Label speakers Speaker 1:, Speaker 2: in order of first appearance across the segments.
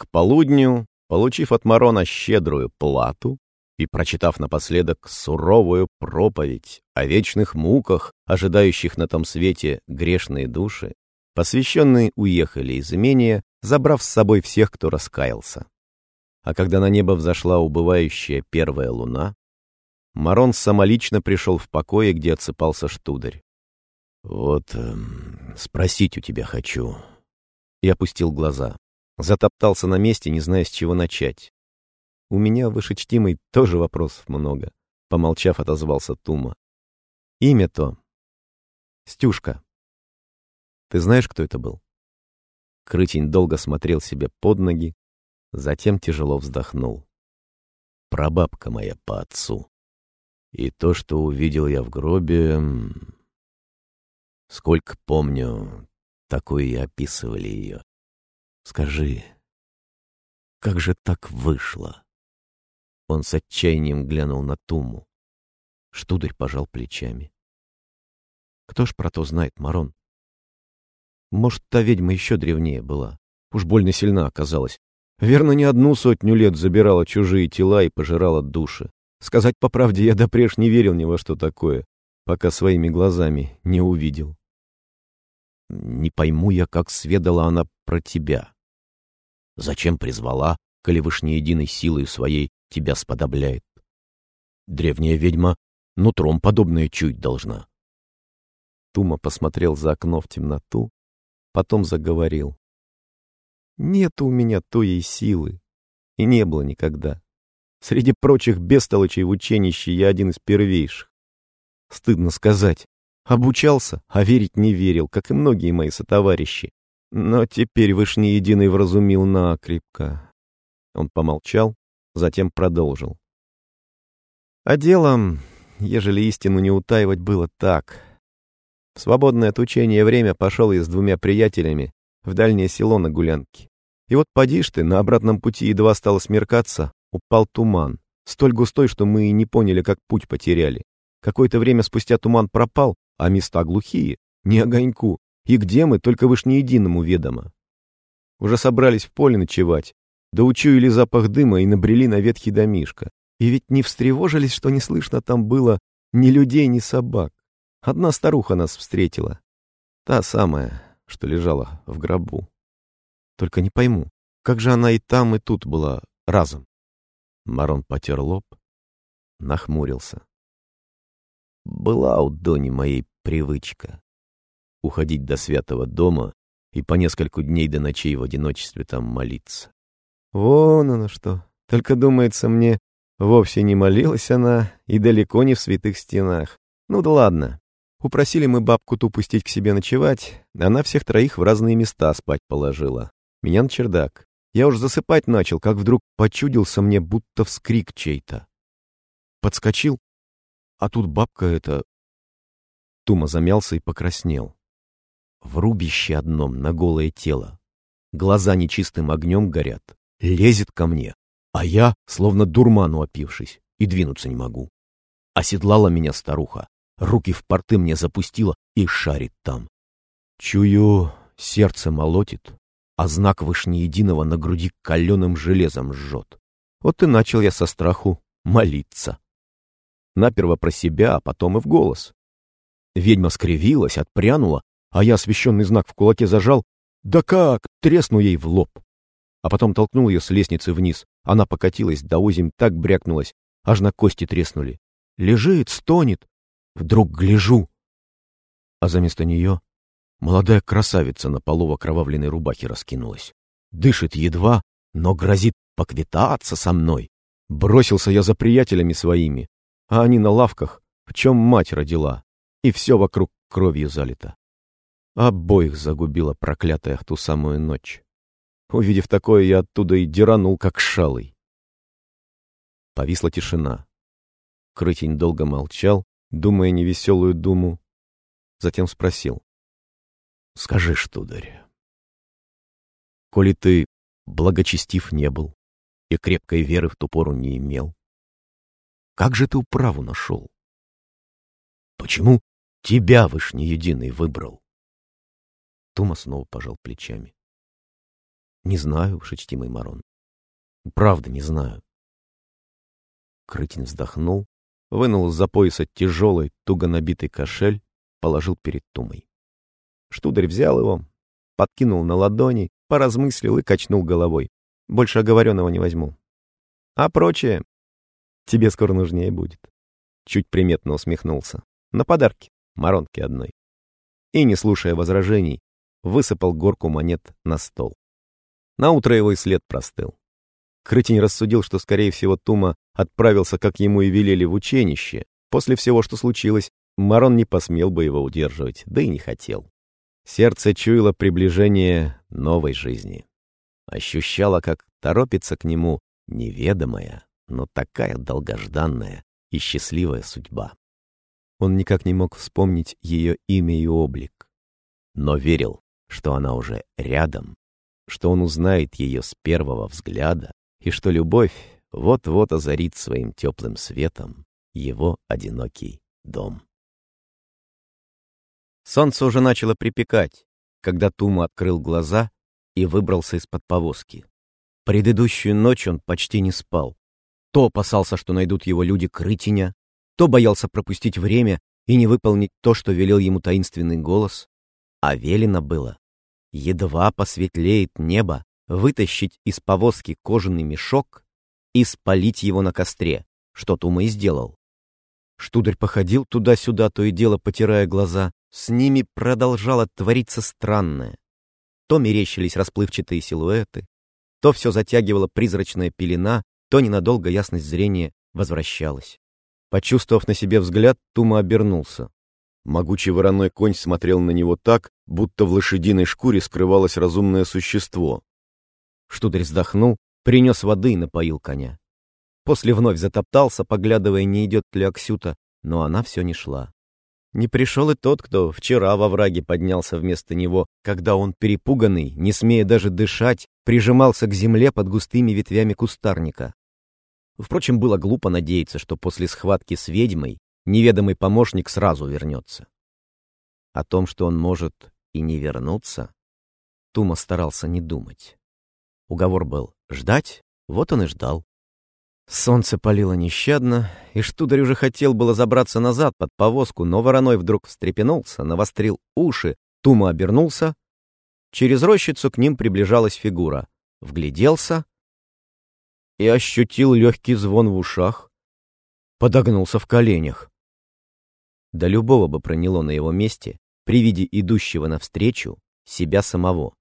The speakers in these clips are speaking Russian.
Speaker 1: К полудню, получив от Марона щедрую плату и прочитав напоследок суровую проповедь о вечных муках, ожидающих на том свете грешные души, посвященные уехали из имения, забрав с собой всех, кто раскаялся. А когда на небо взошла убывающая первая луна, Марон самолично пришел в покое, где отсыпался штударь. «Вот эм, спросить у тебя хочу». И опустил глаза. Затоптался на месте, не зная, с чего начать. «У меня, вышечтимый, тоже вопросов много», — помолчав, отозвался Тума. «Имя то. Стюшка. Ты знаешь, кто это был?» Крытень долго смотрел себе под ноги, затем тяжело вздохнул. «Прабабка моя по отцу. И то, что увидел я в гробе... Сколько помню, такое и описывали ее. Скажи, как же так вышло?» Он с отчаянием глянул на Туму. Штударь пожал плечами. «Кто ж про то знает, Марон? Может, та ведьма еще древнее была. Уж больно сильна оказалась. Верно, не одну сотню лет забирала чужие тела и пожирала души. Сказать по правде, я допреж не верил ни во что такое, пока своими глазами не увидел. Не пойму я, как сведала она про тебя. Зачем призвала, коли выш не единой силой своей тебя сподобляет? Древняя ведьма нутром подобное чуть должна. Тума посмотрел за окно в темноту, потом заговорил. Нет у меня той силы, и не было никогда. Среди прочих бестолочей в ученище я один из первейших. Стыдно сказать. Обучался, а верить не верил, как и многие мои сотоварищи. Но теперь Вышний Единый вразумил накрепко. Он помолчал, затем продолжил. А делом, ежели истину не утаивать, было так. В свободное от учения время пошел я с двумя приятелями в дальнее село на гулянке. И вот поди ты, на обратном пути едва стало смеркаться, упал туман, столь густой, что мы и не поняли, как путь потеряли. Какое-то время спустя туман пропал, а места глухие, не огоньку, и где мы, только выш не единому ведомо. Уже собрались в поле ночевать, да учуяли запах дыма и набрели на ветхий домишко. И ведь не встревожились, что не слышно там было ни людей, ни собак. Одна старуха нас встретила. Та самая, что лежала в гробу. Только не пойму, как же она и там, и тут была разом? Марон потер лоб, нахмурился. Была у Дони моей привычка уходить до святого дома и по нескольку дней до ночей в одиночестве там молиться. Вон оно что. Только, думается мне, вовсе не молилась она и далеко не в святых стенах. Ну да ладно. Упросили мы бабку ту пустить к себе ночевать, она всех троих в разные места спать положила. Меня на чердак. Я уж засыпать начал, как вдруг почудился мне, будто вскрик чей-то. Подскочил, а тут бабка эта... Тума замялся и покраснел. В рубище одном на голое тело. Глаза нечистым огнем горят. Лезет ко мне, а я, словно дурману опившись, и двинуться не могу. Оседлала меня старуха, руки в порты мне запустила и шарит там. Чую, сердце молотит, а знак Вышнеединого на груди каленым железом жжет. Вот и начал я со страху молиться. Наперво про себя, а потом и в голос. Ведьма скривилась, отпрянула, а я освященный знак в кулаке зажал. Да как! Тресну ей в лоб. А потом толкнул ее с лестницы вниз. Она покатилась, до озимь так брякнулась, аж на кости треснули. Лежит, стонет. Вдруг гляжу. А за место нее Молодая красавица на полу в окровавленной рубахе раскинулась. Дышит едва, но грозит поквитаться со мной. Бросился я за приятелями своими, а они на лавках, в чем мать родила, и все вокруг кровью залито. Обоих загубила проклятая в ту самую ночь. Увидев такое, я оттуда и деранул, как шалый. Повисла тишина. Крытень долго молчал, думая невеселую думу. Затем спросил. Скажи, штударь, коли ты благочестив не был и крепкой веры в ту пору не имел, как же ты управу нашел? Почему тебя Вышний Единый выбрал? Тума снова пожал плечами. Не знаю уж, учтимый Марон. Правда, не знаю. Крытин вздохнул, вынул из-за пояса тяжелый, туго набитый кошель, положил перед Тумой. Штударь взял его, подкинул на ладони, поразмыслил и качнул головой. Больше оговоренного не возьму. А прочее тебе скоро нужнее будет. Чуть приметно усмехнулся. На подарки, моронки одной. И, не слушая возражений, высыпал горку монет на стол. На утро его и след простыл. Крытень рассудил, что, скорее всего, Тума отправился, как ему и велели, в ученище. После всего, что случилось, Марон не посмел бы его удерживать, да и не хотел. Сердце чуяло приближение новой жизни. Ощущало, как торопится к нему неведомая, но такая долгожданная и счастливая судьба. Он никак не мог вспомнить ее имя и облик, но верил, что она уже рядом, что он узнает ее с первого взгляда, и что любовь вот-вот озарит своим теплым светом его одинокий дом. Солнце уже начало припекать, когда Тума открыл глаза и выбрался из-под повозки. Предыдущую ночь он почти не спал. То опасался, что найдут его люди Крытиня, то боялся пропустить время и не выполнить то, что велел ему таинственный голос. А велено было, едва посветлеет небо, вытащить из повозки кожаный мешок и спалить его на костре, что Тума и сделал. Штударь походил туда-сюда, то и дело потирая глаза. С ними продолжало твориться странное. То мерещились расплывчатые силуэты, то все затягивала призрачная пелена, то ненадолго ясность зрения возвращалась. Почувствовав на себе взгляд, Тума обернулся. Могучий вороной конь смотрел на него так, будто в лошадиной шкуре скрывалось разумное существо. Штударь вздохнул, принес воды и напоил коня. После вновь затоптался, поглядывая, не идет ли Аксюта, но она все не шла. Не пришел и тот, кто вчера во враге поднялся вместо него, когда он, перепуганный, не смея даже дышать, прижимался к земле под густыми ветвями кустарника. Впрочем, было глупо надеяться, что после схватки с ведьмой неведомый помощник сразу вернется. О том, что он может и не вернуться, Тума старался не думать. Уговор был ждать, вот он и ждал. Солнце палило нещадно, и Штударь уже хотел было забраться назад под повозку, но вороной вдруг встрепенулся, навострил уши, Тума обернулся. Через рощицу к ним приближалась фигура. Вгляделся и ощутил легкий звон в ушах, подогнулся в коленях. Да любого бы проняло на его месте, при виде идущего навстречу, себя самого.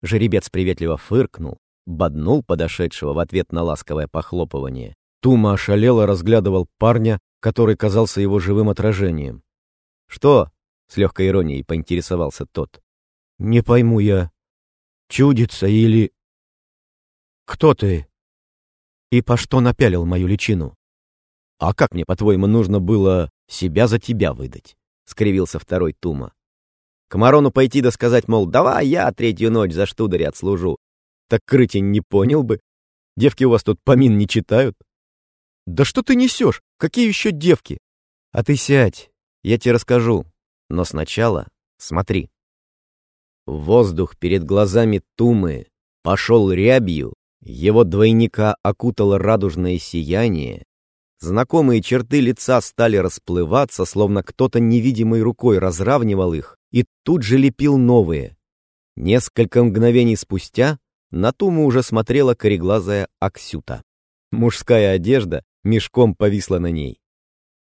Speaker 1: Жеребец приветливо фыркнул, боднул подошедшего в ответ на ласковое похлопывание. Тума ошалело разглядывал парня, который казался его живым отражением. «Что?» — с легкой иронией поинтересовался тот. «Не пойму я, чудится или...» «Кто ты?» «И по что напялил мою личину?» «А как мне, по-твоему, нужно было себя за тебя выдать?» — скривился второй Тума. «К Марону пойти да сказать, мол, давай я третью ночь за штударь отслужу, так Крытень не понял бы. Девки у вас тут помин не читают. Да что ты несешь? Какие еще девки? А ты сядь, я тебе расскажу. Но сначала смотри. Воздух перед глазами Тумы пошел рябью, его двойника окутало радужное сияние, знакомые черты лица стали расплываться, словно кто-то невидимой рукой разравнивал их и тут же лепил новые. Несколько мгновений спустя на Туму уже смотрела кореглазая Аксюта. Мужская одежда мешком повисла на ней.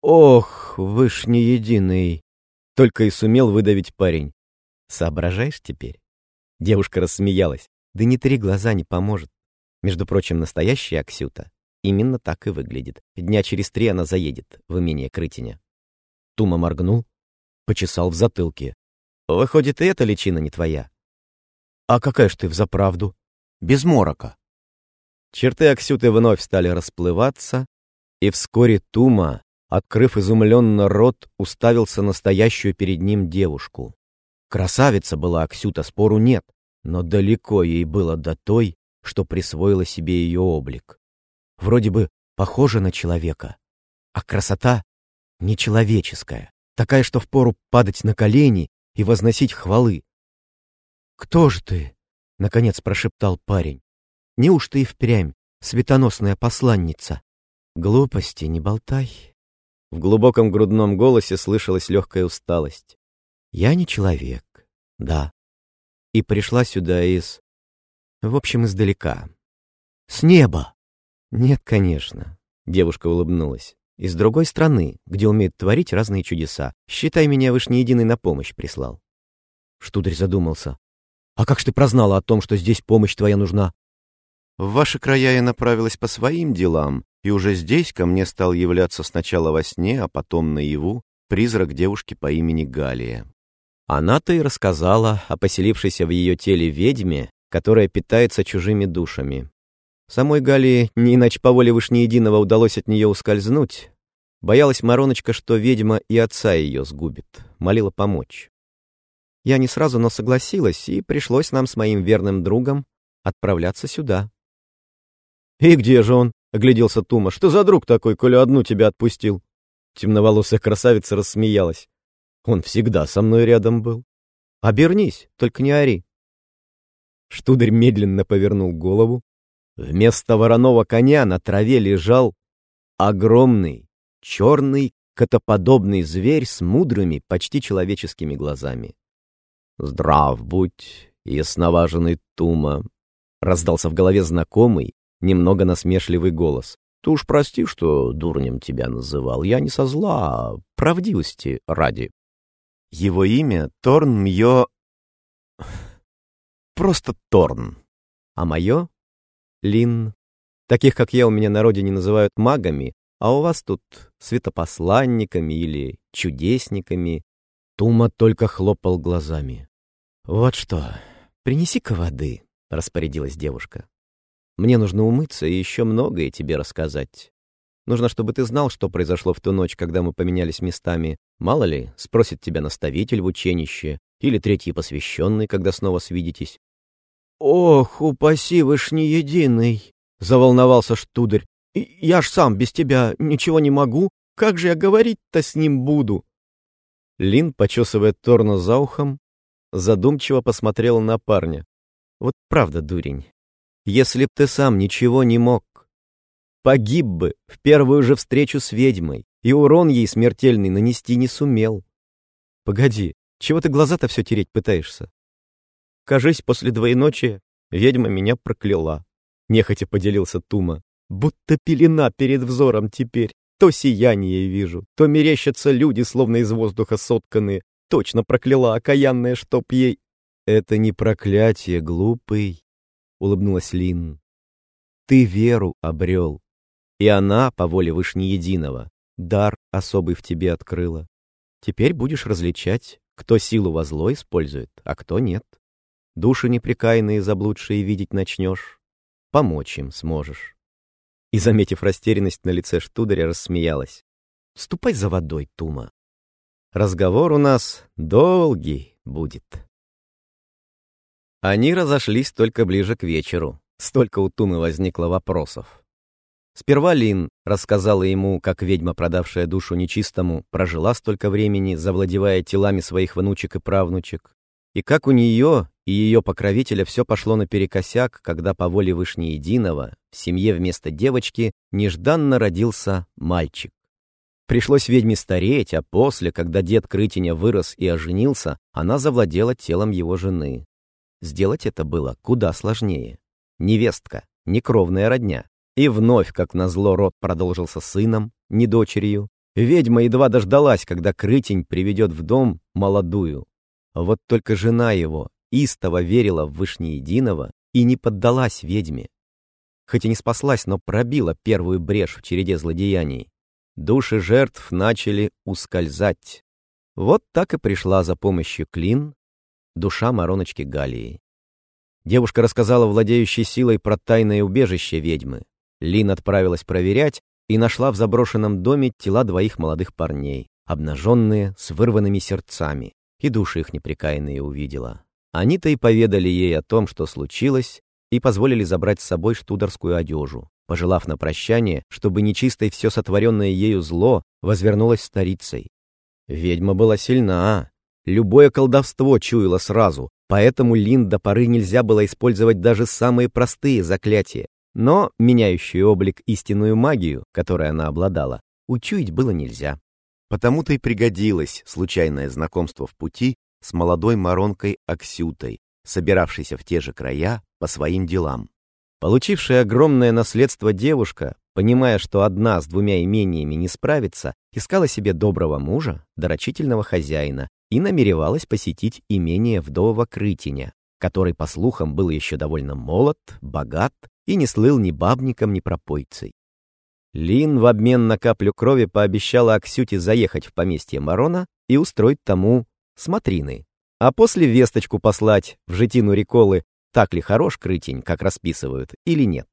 Speaker 1: «Ох, вы ж не единый!» Только и сумел выдавить парень. «Соображаешь теперь?» Девушка рассмеялась. «Да не три глаза не поможет. Между прочим, настоящая Аксюта именно так и выглядит. Дня через три она заедет в имение Крытиня». Тума моргнул, почесал в затылке. «Выходит, и эта личина не твоя?» «А какая ж ты взаправду?» без морока. Черты Аксюты вновь стали расплываться, и вскоре Тума, открыв изумленно рот, уставился настоящую перед ним девушку. Красавица была Аксюта, спору нет, но далеко ей было до той, что присвоила себе ее облик. Вроде бы похожа на человека, а красота нечеловеческая, такая, что впору падать на колени и возносить хвалы. «Кто ж ты?»
Speaker 2: — наконец прошептал парень. «Неужто и впрямь светоносная посланница?» «Глупости не болтай». В глубоком грудном голосе слышалась легкая усталость. «Я не человек, да. И пришла сюда из... В общем, издалека. С неба!» «Нет, конечно», — девушка улыбнулась. «Из другой страны, где умеют творить разные чудеса. Считай, меня Вышнеединый на помощь прислал». Штударь задумался. «А как ж ты прознала о том, что здесь помощь твоя нужна?»
Speaker 1: «В ваши края я направилась по своим делам, и уже здесь ко мне стал являться сначала во сне, а потом наяву призрак девушки по имени Галия. Она-то и рассказала о поселившейся в ее теле ведьме, которая питается чужими душами. Самой Галии не иначе по воле Вышнеединого удалось от нее ускользнуть. Боялась Мароночка, что ведьма и отца ее сгубит, молила помочь. Я не сразу, но согласилась, и пришлось нам с моим верным другом отправляться сюда. «И где же он?» — огляделся Тума. «Что за друг такой, коли одну тебя отпустил?» Темноволосая красавица рассмеялась. «Он всегда со мной рядом был. Обернись, только не ори». Штударь медленно повернул голову. Вместо вороного коня на траве лежал огромный, черный, котоподобный зверь с мудрыми, почти человеческими глазами. «Здрав будь, ясноваженный Тума!» — раздался в голове знакомый, немного насмешливый голос. «Ты уж прости, что дурнем тебя называл. Я не со зла, а правдивости ради». Его имя Торн Мьё... Просто Торн. А мое — Лин. Таких, как я, у меня на родине называют магами, а у вас тут светопосланниками или чудесниками. Тума только хлопал глазами. «Вот что, принеси-ка воды», — распорядилась девушка. «Мне нужно умыться и еще многое тебе рассказать. Нужно, чтобы ты знал, что произошло в ту ночь, когда мы поменялись местами. Мало ли, спросит тебя наставитель в ученище или третий посвященный, когда снова свидитесь». «Ох, упаси вы ж не единый!» — заволновался Штударь. «Я ж сам без тебя ничего не могу. Как же я говорить-то с ним буду?» Лин, почесывая Торна за ухом, задумчиво посмотрела на парня. «Вот правда, дурень, если б ты сам ничего не мог, погиб бы в первую же встречу с ведьмой, и урон ей смертельный нанести не сумел. Погоди, чего ты глаза-то все тереть пытаешься? Кажись, после двоеночия ведьма меня прокляла. Нехотя поделился Тума. Будто пелена перед взором теперь. То сияние вижу, то мерещатся люди, словно из воздуха сотканные. Точно прокляла окаянная, чтоб ей... Это не проклятие, глупый, — улыбнулась Лин. Ты веру обрел, и она, по воле Вышнеединого, дар особый в тебе открыла. Теперь будешь различать, кто силу во зло использует, а кто нет. Души непрекаянные заблудшие видеть начнешь, помочь им сможешь и, заметив растерянность на лице Штударя, рассмеялась. «Ступай за водой, Тума. Разговор у нас долгий будет». Они разошлись только ближе к вечеру. Столько у Тумы возникло вопросов. Сперва Лин рассказала ему, как ведьма, продавшая душу нечистому, прожила столько времени, завладевая телами своих внучек и правнучек, и как у нее и ее покровителя все пошло наперекосяк, когда по воле Вышнеединого в семье вместо девочки нежданно родился мальчик. Пришлось ведьме стареть, а после, когда дед Крытиня вырос и оженился, она завладела телом его жены. Сделать это было куда сложнее. Невестка, некровная родня. И вновь, как назло, род продолжился сыном, не дочерью. Ведьма едва дождалась, когда Крытень приведет в дом молодую. Вот только жена его, истово верила в Вышнеединого и не поддалась ведьме. Хоть и не спаслась, но пробила первую брешь в череде злодеяний. Души жертв начали ускользать. Вот так и пришла за помощью Клин, душа Мароночки Галии. Девушка рассказала владеющей силой про тайное убежище ведьмы. Лин отправилась проверять и нашла в заброшенном доме тела двоих молодых парней, обнаженные, с вырванными сердцами, и души их непрекаянные увидела. Они-то и поведали ей о том, что случилось, и позволили забрать с собой штударскую одежу, пожелав на прощание, чтобы нечистой все сотворенное ею зло возвернулось старицей. Ведьма была сильна, любое колдовство чуяла сразу,
Speaker 2: Поэтому Лин до поры нельзя было использовать даже самые простые заклятия. Но меняющий облик истинную магию, которой она обладала, учуять было нельзя. Потому-то и пригодилось случайное знакомство в пути с молодой маронкой Аксютой, собиравшейся в те же края по своим делам. Получившая огромное наследство девушка, понимая, что одна с двумя имениями не справится, искала себе доброго мужа, дорочительного хозяина и намеревалась посетить имение вдового Крытиня, который, по слухам, был еще довольно молод, богат и не слыл ни бабником, ни пропойцей. Лин в обмен на каплю крови пообещала Аксюте заехать в поместье Марона и устроить тому смотрины, а после весточку послать в житину Реколы так ли хорош крытень, как расписывают, или нет.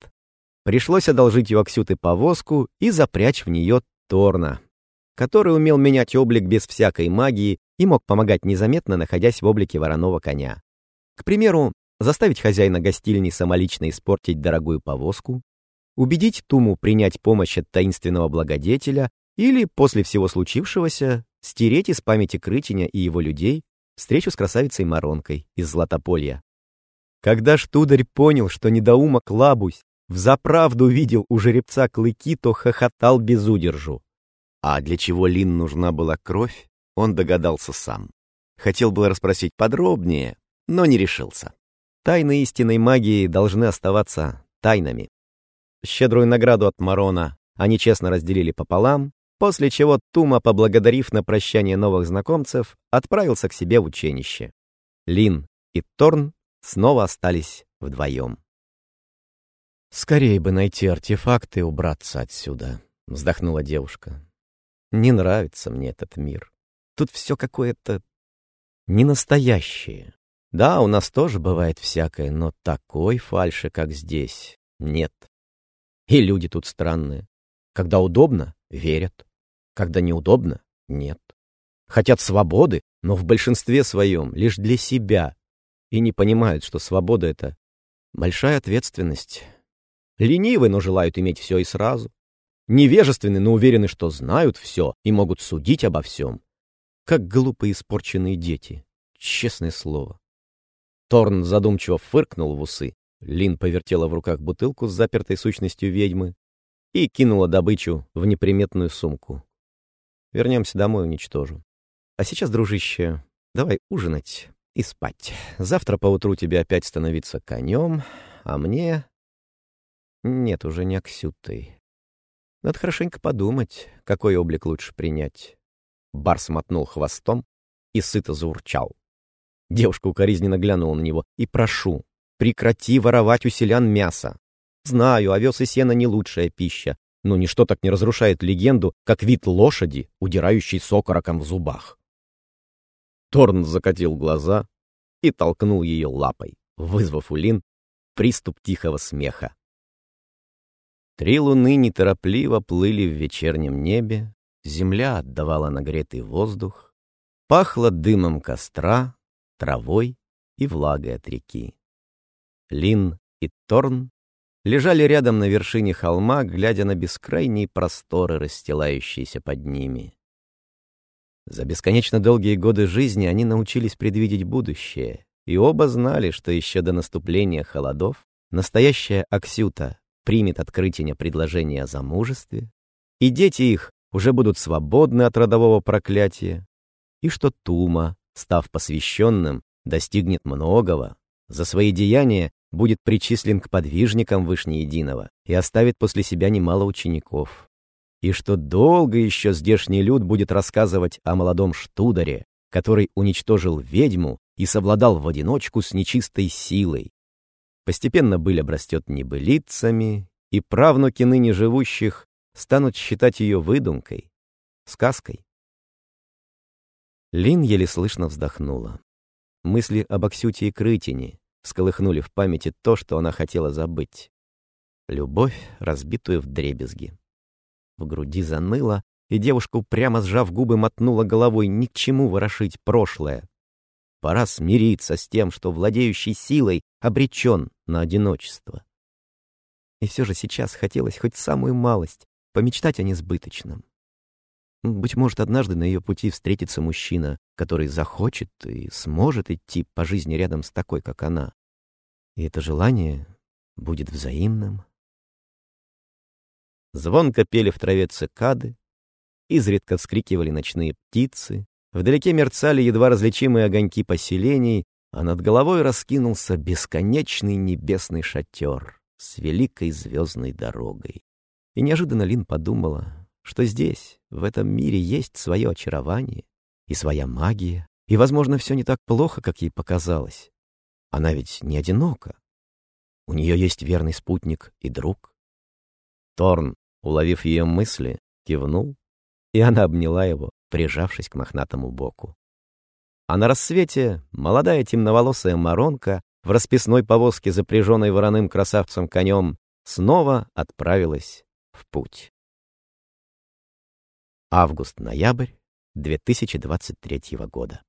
Speaker 2: Пришлось одолжить у Аксюты повозку и запрячь в нее Торна, который умел менять облик без всякой магии и мог помогать незаметно, находясь в облике вороного коня. К примеру, заставить хозяина гостильни самолично испортить дорогую повозку, убедить Туму принять помощь от таинственного благодетеля или, после всего случившегося, стереть из памяти Крытиня и его людей встречу с красавицей Маронкой из Златополья. Когда Штударь понял, что недоумок Лабусь взаправду видел у жеребца клыки, то хохотал без удержу. А для чего Лин нужна была кровь, он догадался сам. Хотел было расспросить подробнее, но не решился. Тайны истинной магии должны оставаться тайнами. Щедрую награду от Марона они честно разделили пополам, после чего Тума, поблагодарив на прощание новых знакомцев, отправился к себе в ученище. Лин и Торн снова остались вдвоем. «Скорее бы найти артефакты и убраться отсюда», — вздохнула девушка. «Не нравится мне этот мир. Тут все какое-то ненастоящее. Да, у нас тоже бывает всякое, но такой фальши, как здесь, нет. И люди тут странные. Когда удобно — верят. Когда неудобно — нет. Хотят свободы, но в большинстве своем лишь для себя, и не понимают, что свобода — это большая ответственность. Ленивы, но желают иметь все и сразу. Невежественны, но уверены, что знают все и могут судить обо всем. Как глупые испорченные дети. Честное слово. Торн задумчиво фыркнул в усы. Лин повертела в руках бутылку с запертой сущностью ведьмы и кинула добычу в неприметную сумку. Вернемся домой, уничтожу. А сейчас, дружище, давай ужинать и спать. Завтра поутру тебе опять становиться конем, а мне... Нет, уже не Аксютой. Надо хорошенько подумать, какой облик лучше принять. Барс мотнул хвостом и сыто заурчал. Девушка укоризненно глянула на него. «И прошу, прекрати воровать у селян мясо. Знаю, овес и сено не лучшая пища, но ничто так не разрушает легенду, как вид лошади, удирающей с в зубах. Торн закатил глаза и толкнул ее лапой, вызвав у Лин приступ тихого смеха. Три луны неторопливо плыли в вечернем небе, земля отдавала нагретый воздух, пахло дымом костра, травой и влагой от реки. Лин и Торн лежали рядом на вершине холма, глядя на бескрайние просторы, расстилающиеся под ними. За бесконечно долгие годы жизни они научились предвидеть будущее, и оба знали, что еще до наступления холодов настоящая Аксюта примет от Крытиня предложение о замужестве, и дети их уже будут свободны от родового проклятия, и что Тума, став посвященным, достигнет многого, за свои деяния будет причислен к подвижникам Вышнеединого и оставит после себя немало учеников и что долго еще здешний люд будет рассказывать о молодом Штударе, который уничтожил ведьму и совладал в одиночку с нечистой силой. Постепенно быль обрастет небылицами, и правнуки ныне живущих станут считать ее выдумкой, сказкой. Лин еле слышно вздохнула. Мысли об Аксюте и Крытине всколыхнули в памяти то, что она хотела забыть. Любовь, разбитую в дребезги. В груди заныло, и девушка, прямо сжав губы, мотнула головой ни к чему ворошить прошлое. Пора смириться с тем, что владеющий силой обречен на одиночество. И все же сейчас хотелось хоть самую малость помечтать о несбыточном. Быть может, однажды на ее пути встретится мужчина, который захочет и сможет идти по жизни рядом с такой, как она. И это желание будет взаимным. Звонко пели в траве цикады, изредка вскрикивали ночные птицы, вдалеке мерцали едва различимые огоньки поселений, а над головой раскинулся бесконечный небесный шатер с великой звездной дорогой. И неожиданно Лин подумала, что здесь, в этом мире, есть свое очарование и своя магия, и, возможно, все не так плохо, как ей показалось. Она ведь не одинока. У нее есть верный спутник и друг. Торн, уловив ее мысли, кивнул, и она обняла его, прижавшись к мохнатому боку. А на рассвете молодая темноволосая маронка в расписной повозке, запряженной вороным красавцем конем, снова отправилась в путь. Август-ноябрь 2023 года.